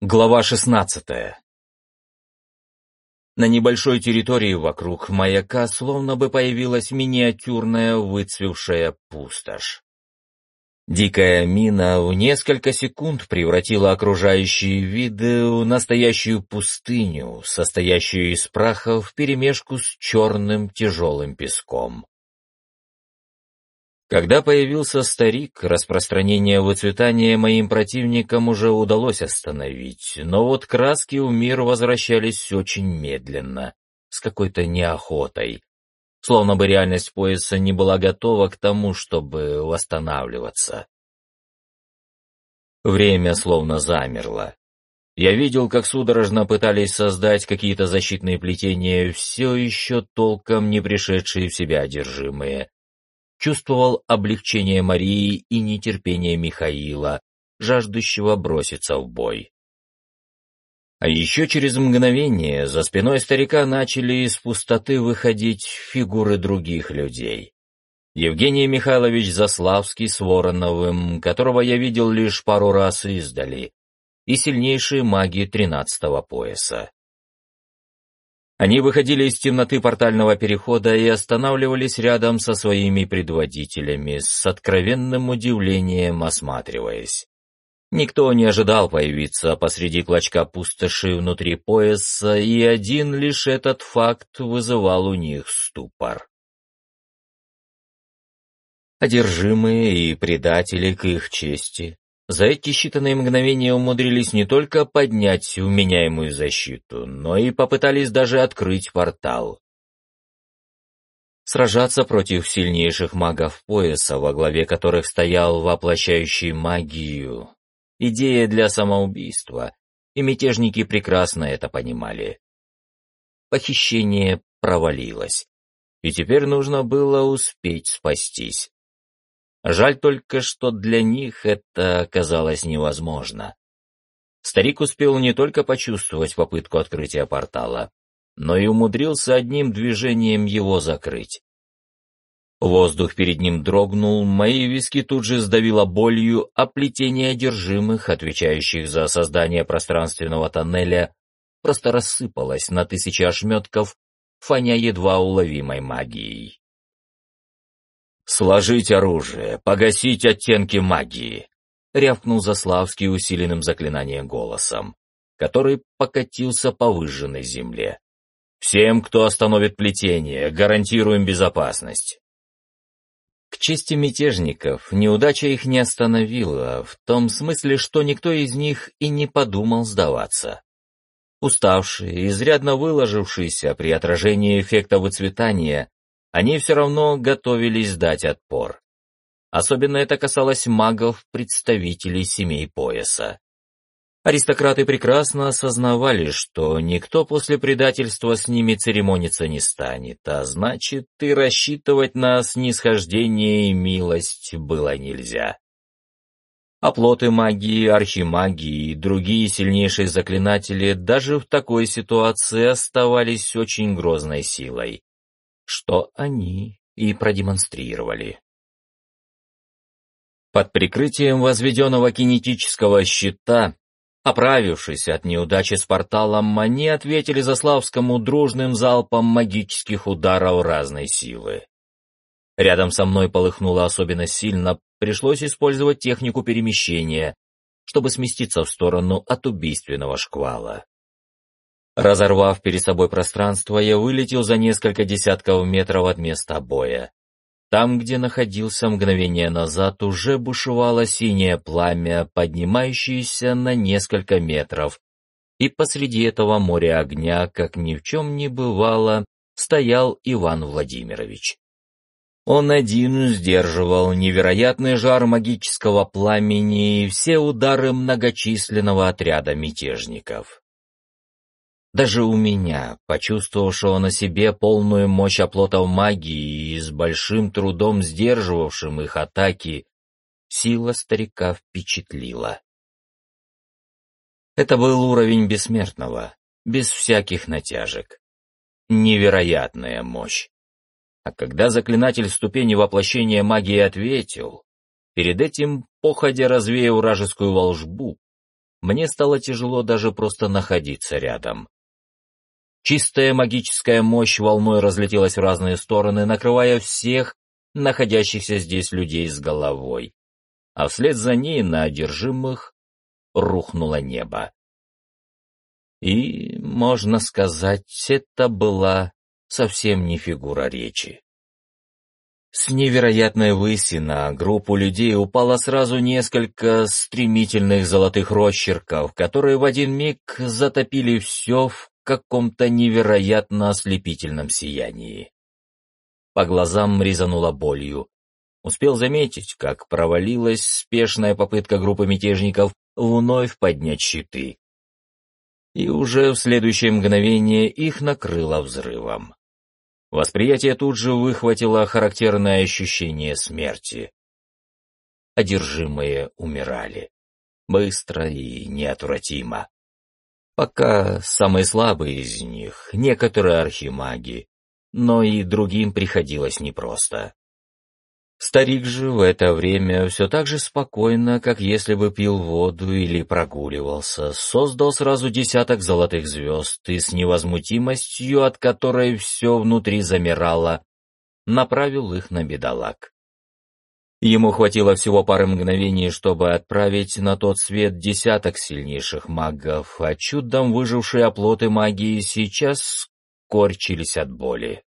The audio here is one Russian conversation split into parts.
Глава 16 На небольшой территории вокруг маяка словно бы появилась миниатюрная выцвевшая пустошь. Дикая мина в несколько секунд превратила окружающие виды в настоящую пустыню, состоящую из прахов вперемешку с черным тяжелым песком. Когда появился старик, распространение выцветания моим противникам уже удалось остановить, но вот краски в мир возвращались очень медленно, с какой-то неохотой, словно бы реальность пояса не была готова к тому, чтобы восстанавливаться. Время словно замерло. Я видел, как судорожно пытались создать какие-то защитные плетения, все еще толком не пришедшие в себя одержимые, чувствовал облегчение Марии и нетерпение Михаила, жаждущего броситься в бой. А еще через мгновение за спиной старика начали из пустоты выходить фигуры других людей. Евгений Михайлович Заславский с Вороновым, которого я видел лишь пару раз издали, и сильнейшие маги тринадцатого пояса. Они выходили из темноты портального перехода и останавливались рядом со своими предводителями, с откровенным удивлением осматриваясь. Никто не ожидал появиться посреди клочка пустоши внутри пояса, и один лишь этот факт вызывал у них ступор. Одержимые и предатели к их чести за эти считанные мгновения умудрились не только поднять уменяемую защиту, но и попытались даже открыть портал. Сражаться против сильнейших магов пояса, во главе которых стоял воплощающий магию, идея для самоубийства, и мятежники прекрасно это понимали. Похищение провалилось, и теперь нужно было успеть спастись. Жаль только, что для них это оказалось невозможно. Старик успел не только почувствовать попытку открытия портала, но и умудрился одним движением его закрыть. Воздух перед ним дрогнул, мои виски тут же сдавило болью, а плетение одержимых, отвечающих за создание пространственного тоннеля, просто рассыпалось на тысячи ошметков, фоня едва уловимой магией. «Сложить оружие, погасить оттенки магии», — рявкнул Заславский усиленным заклинанием голосом, который покатился по выжженной земле. «Всем, кто остановит плетение, гарантируем безопасность». К чести мятежников, неудача их не остановила, в том смысле, что никто из них и не подумал сдаваться. Уставшие, изрядно выложившиеся при отражении эффекта выцветания, они все равно готовились дать отпор. Особенно это касалось магов, представителей семей пояса. Аристократы прекрасно осознавали, что никто после предательства с ними церемониться не станет, а значит, и рассчитывать на снисхождение и милость было нельзя. Оплоты магии, архимагии и другие сильнейшие заклинатели даже в такой ситуации оставались очень грозной силой что они и продемонстрировали. Под прикрытием возведенного кинетического щита, оправившись от неудачи с порталом, они ответили Заславскому дружным залпом магических ударов разной силы. Рядом со мной полыхнуло особенно сильно, пришлось использовать технику перемещения, чтобы сместиться в сторону от убийственного шквала. Разорвав перед собой пространство, я вылетел за несколько десятков метров от места боя. Там, где находился мгновение назад, уже бушевало синее пламя, поднимающееся на несколько метров, и посреди этого моря огня, как ни в чем не бывало, стоял Иван Владимирович. Он один сдерживал невероятный жар магического пламени и все удары многочисленного отряда мятежников. Даже у меня, почувствовавшего на себе полную мощь оплотов магии и с большим трудом сдерживавшим их атаки, сила старика впечатлила. Это был уровень бессмертного, без всяких натяжек. Невероятная мощь. А когда заклинатель ступени воплощения магии ответил, перед этим походя развеял вражескую волжбу, мне стало тяжело даже просто находиться рядом. Чистая магическая мощь волной разлетелась в разные стороны, накрывая всех находящихся здесь людей с головой. А вслед за ней на одержимых рухнуло небо. И, можно сказать, это была совсем не фигура речи. С невероятной выси на группу людей упало сразу несколько стремительных золотых росчерков, которые в один миг затопили все в каком-то невероятно ослепительном сиянии. По глазам резануло болью. Успел заметить, как провалилась спешная попытка группы мятежников вновь поднять щиты. И уже в следующее мгновение их накрыло взрывом. Восприятие тут же выхватило характерное ощущение смерти. Одержимые умирали. Быстро и неотвратимо. Пока самые слабые из них, некоторые архимаги, но и другим приходилось непросто. Старик же в это время все так же спокойно, как если бы пил воду или прогуливался, создал сразу десяток золотых звезд и с невозмутимостью, от которой все внутри замирало, направил их на бедолаг. Ему хватило всего пары мгновений, чтобы отправить на тот свет десяток сильнейших магов, а чудом выжившие оплоты магии сейчас корчились от боли.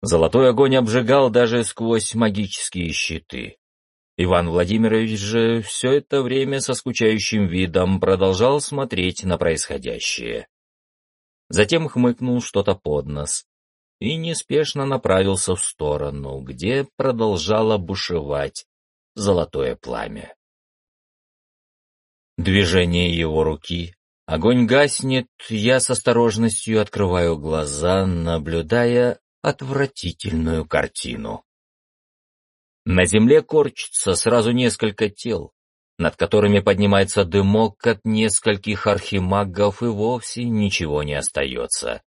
Золотой огонь обжигал даже сквозь магические щиты. Иван Владимирович же все это время со скучающим видом продолжал смотреть на происходящее. Затем хмыкнул что-то под нос и неспешно направился в сторону, где продолжало бушевать золотое пламя. Движение его руки, огонь гаснет, я с осторожностью открываю глаза, наблюдая отвратительную картину. На земле корчится сразу несколько тел, над которыми поднимается дымок от нескольких архимагов, и вовсе ничего не остается.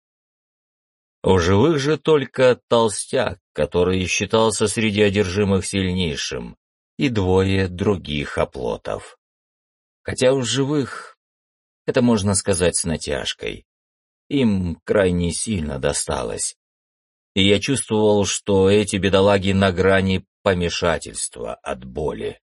У живых же только толстяк, который считался среди одержимых сильнейшим, и двое других оплотов. Хотя у живых это можно сказать с натяжкой. Им крайне сильно досталось и я чувствовал, что эти бедолаги на грани помешательства от боли.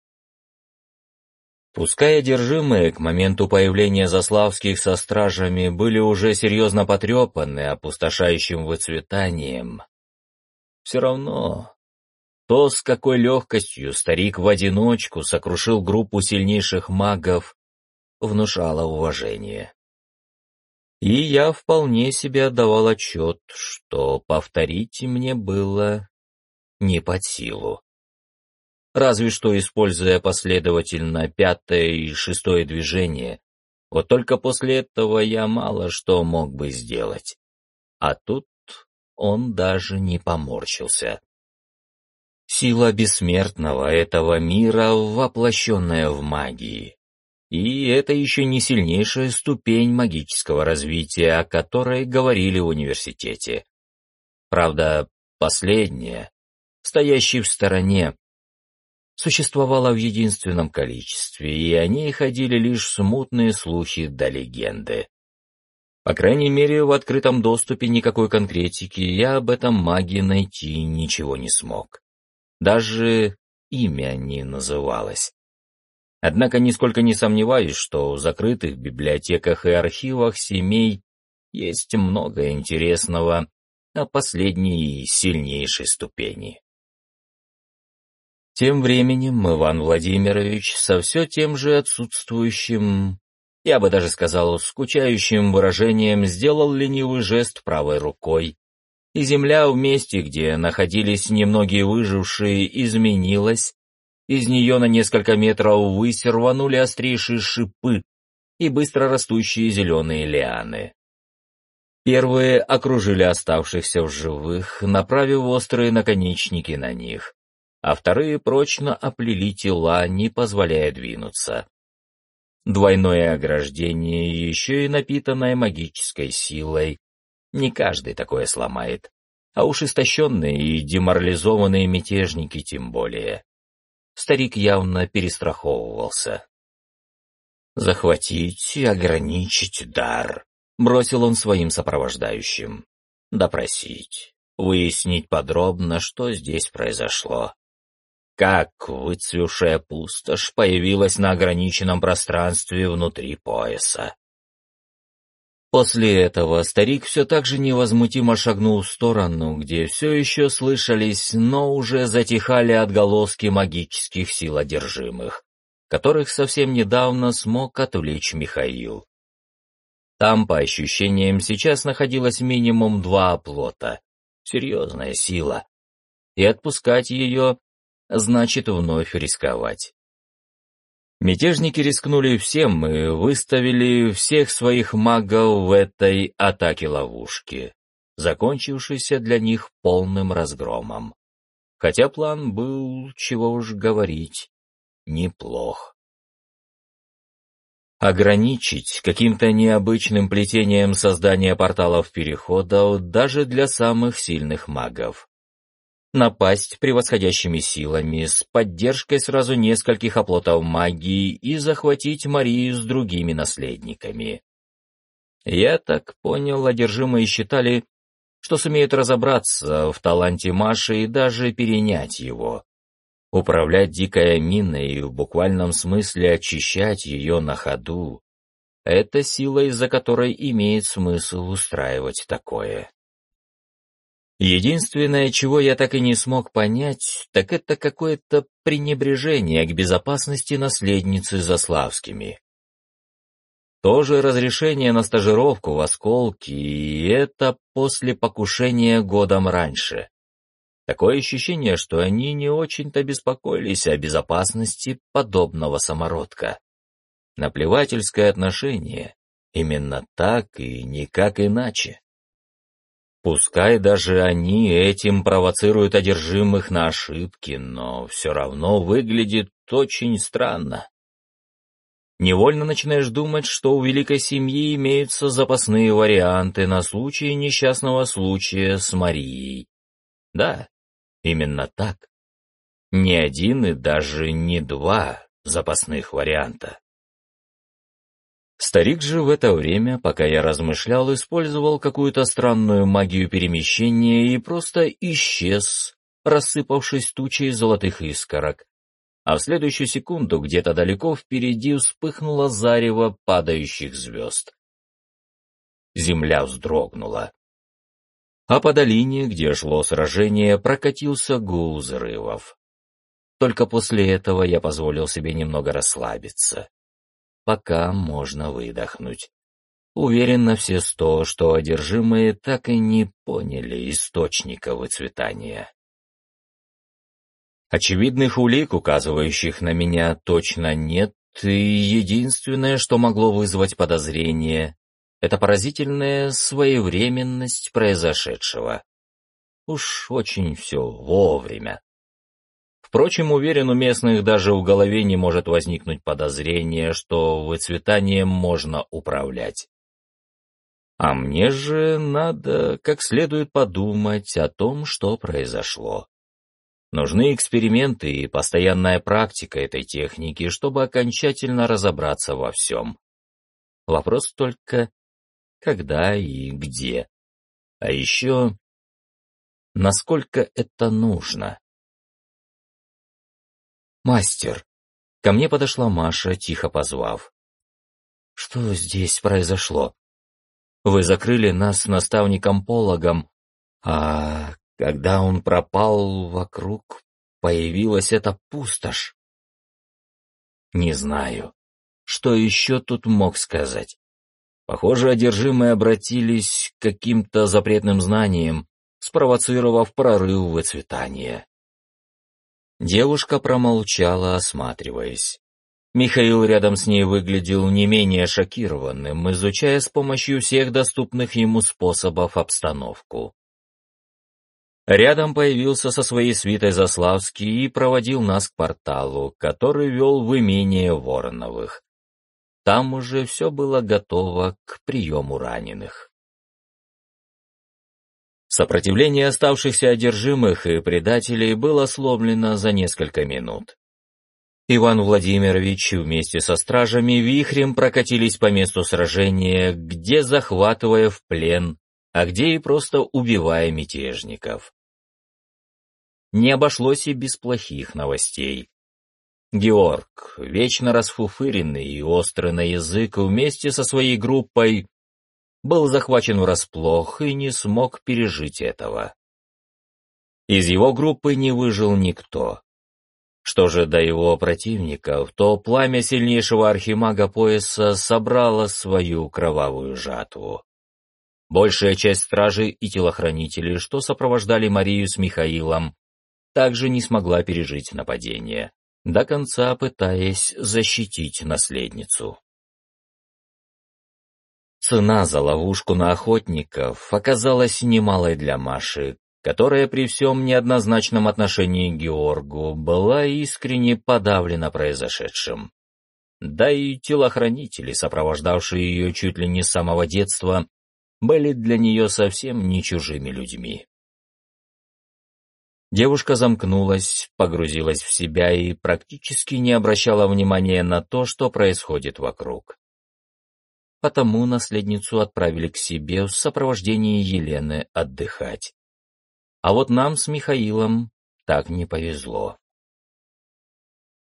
Пускай одержимые к моменту появления Заславских со стражами были уже серьезно потрепаны опустошающим выцветанием, все равно то, с какой легкостью старик в одиночку сокрушил группу сильнейших магов, внушало уважение. И я вполне себе отдавал отчет, что повторить мне было не под силу. Разве что используя последовательно пятое и шестое движение, вот только после этого я мало что мог бы сделать. А тут он даже не поморщился. Сила бессмертного этого мира, воплощенная в магии. И это еще не сильнейшая ступень магического развития, о которой говорили в университете. Правда, последняя, стоящая в стороне, существовала в единственном количестве, и о ней ходили лишь смутные слухи да легенды. По крайней мере, в открытом доступе никакой конкретики я об этом маге найти ничего не смог. Даже имя не называлось. Однако нисколько не сомневаюсь, что в закрытых библиотеках и архивах семей есть много интересного о последней и сильнейшей ступени. Тем временем Иван Владимирович со все тем же отсутствующим, я бы даже сказал, скучающим выражением сделал ленивый жест правой рукой, и земля в месте, где находились немногие выжившие, изменилась, из нее на несколько метров ввысь рванули острейшие шипы и быстро растущие зеленые лианы. Первые окружили оставшихся в живых, направив острые наконечники на них, а вторые прочно оплели тела, не позволяя двинуться. Двойное ограждение, еще и напитанное магической силой. Не каждый такое сломает, а уж истощенные и деморализованные мятежники тем более старик явно перестраховывался. Захватить и ограничить дар, бросил он своим сопровождающим. Допросить, выяснить подробно, что здесь произошло. Как выцвевшая пустошь появилась на ограниченном пространстве внутри пояса. После этого старик все так же невозмутимо шагнул в сторону, где все еще слышались, но уже затихали отголоски магических сил одержимых, которых совсем недавно смог отвлечь Михаил. Там, по ощущениям, сейчас находилось минимум два оплота. Серьезная сила. И отпускать ее значит вновь рисковать. Мятежники рискнули всем и выставили всех своих магов в этой атаке-ловушке, закончившейся для них полным разгромом. Хотя план был, чего уж говорить, неплох. Ограничить каким-то необычным плетением создания порталов перехода даже для самых сильных магов напасть превосходящими силами с поддержкой сразу нескольких оплотов магии и захватить Марию с другими наследниками. Я так понял, одержимые считали, что сумеют разобраться в таланте Маши и даже перенять его. Управлять дикой миной и в буквальном смысле очищать ее на ходу — это сила, из-за которой имеет смысл устраивать такое. Единственное, чего я так и не смог понять, так это какое-то пренебрежение к безопасности наследницы Заславскими. Тоже разрешение на стажировку в осколке, и это после покушения годом раньше. Такое ощущение, что они не очень-то беспокоились о безопасности подобного самородка. Наплевательское отношение. Именно так и никак иначе. Пускай даже они этим провоцируют одержимых на ошибки, но все равно выглядит очень странно. Невольно начинаешь думать, что у великой семьи имеются запасные варианты на случай несчастного случая с Марией. Да, именно так. Не один и даже не два запасных варианта. Старик же в это время, пока я размышлял, использовал какую-то странную магию перемещения и просто исчез, рассыпавшись тучей золотых искорок. А в следующую секунду где-то далеко впереди вспыхнуло зарево падающих звезд. Земля вздрогнула. А по долине, где шло сражение, прокатился гул взрывов. Только после этого я позволил себе немного расслабиться пока можно выдохнуть. Уверен на все сто, что одержимые так и не поняли источника выцветания. Очевидных улик, указывающих на меня, точно нет, и единственное, что могло вызвать подозрение, это поразительная своевременность произошедшего. Уж очень все вовремя. Впрочем, уверен, у местных даже в голове не может возникнуть подозрение, что выцветанием можно управлять. А мне же надо как следует подумать о том, что произошло. Нужны эксперименты и постоянная практика этой техники, чтобы окончательно разобраться во всем. Вопрос только, когда и где. А еще, насколько это нужно. «Мастер!» Ко мне подошла Маша, тихо позвав. «Что здесь произошло? Вы закрыли нас с наставником-пологом, а когда он пропал, вокруг появилась эта пустошь. Не знаю, что еще тут мог сказать. Похоже, одержимые обратились к каким-то запретным знаниям, спровоцировав прорыв выцветания. Девушка промолчала, осматриваясь. Михаил рядом с ней выглядел не менее шокированным, изучая с помощью всех доступных ему способов обстановку. Рядом появился со своей свитой Заславский и проводил нас к порталу, который вел в имение Вороновых. Там уже все было готово к приему раненых. Сопротивление оставшихся одержимых и предателей было сломлено за несколько минут. Иван Владимирович вместе со стражами вихрем прокатились по месту сражения, где захватывая в плен, а где и просто убивая мятежников. Не обошлось и без плохих новостей. Георг, вечно расфуфыренный и острый на язык, вместе со своей группой был захвачен врасплох и не смог пережить этого. Из его группы не выжил никто. Что же до его противников, то пламя сильнейшего архимага пояса собрало свою кровавую жатву. Большая часть стражей и телохранителей, что сопровождали Марию с Михаилом, также не смогла пережить нападение, до конца пытаясь защитить наследницу. Цена за ловушку на охотников оказалась немалой для Маши, которая при всем неоднозначном отношении к Георгу была искренне подавлена произошедшим. Да и телохранители, сопровождавшие ее чуть ли не с самого детства, были для нее совсем не чужими людьми. Девушка замкнулась, погрузилась в себя и практически не обращала внимания на то, что происходит вокруг. Потому наследницу отправили к себе в сопровождении Елены отдыхать. А вот нам с Михаилом так не повезло.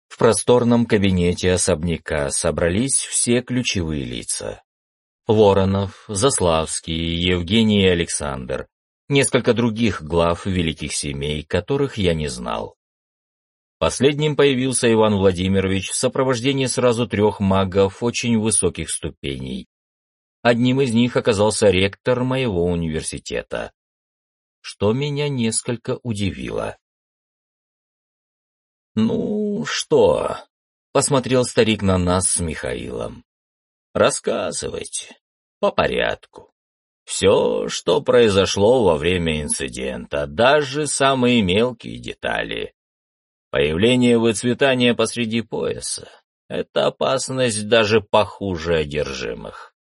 В просторном кабинете особняка собрались все ключевые лица. Воронов, Заславский, Евгений и Александр, несколько других глав великих семей, которых я не знал. Последним появился Иван Владимирович в сопровождении сразу трех магов очень высоких ступеней. Одним из них оказался ректор моего университета что меня несколько удивило. «Ну что?» — посмотрел старик на нас с Михаилом. «Рассказывайте, по порядку. Все, что произошло во время инцидента, даже самые мелкие детали. Появление выцветания посреди пояса — это опасность даже похуже одержимых.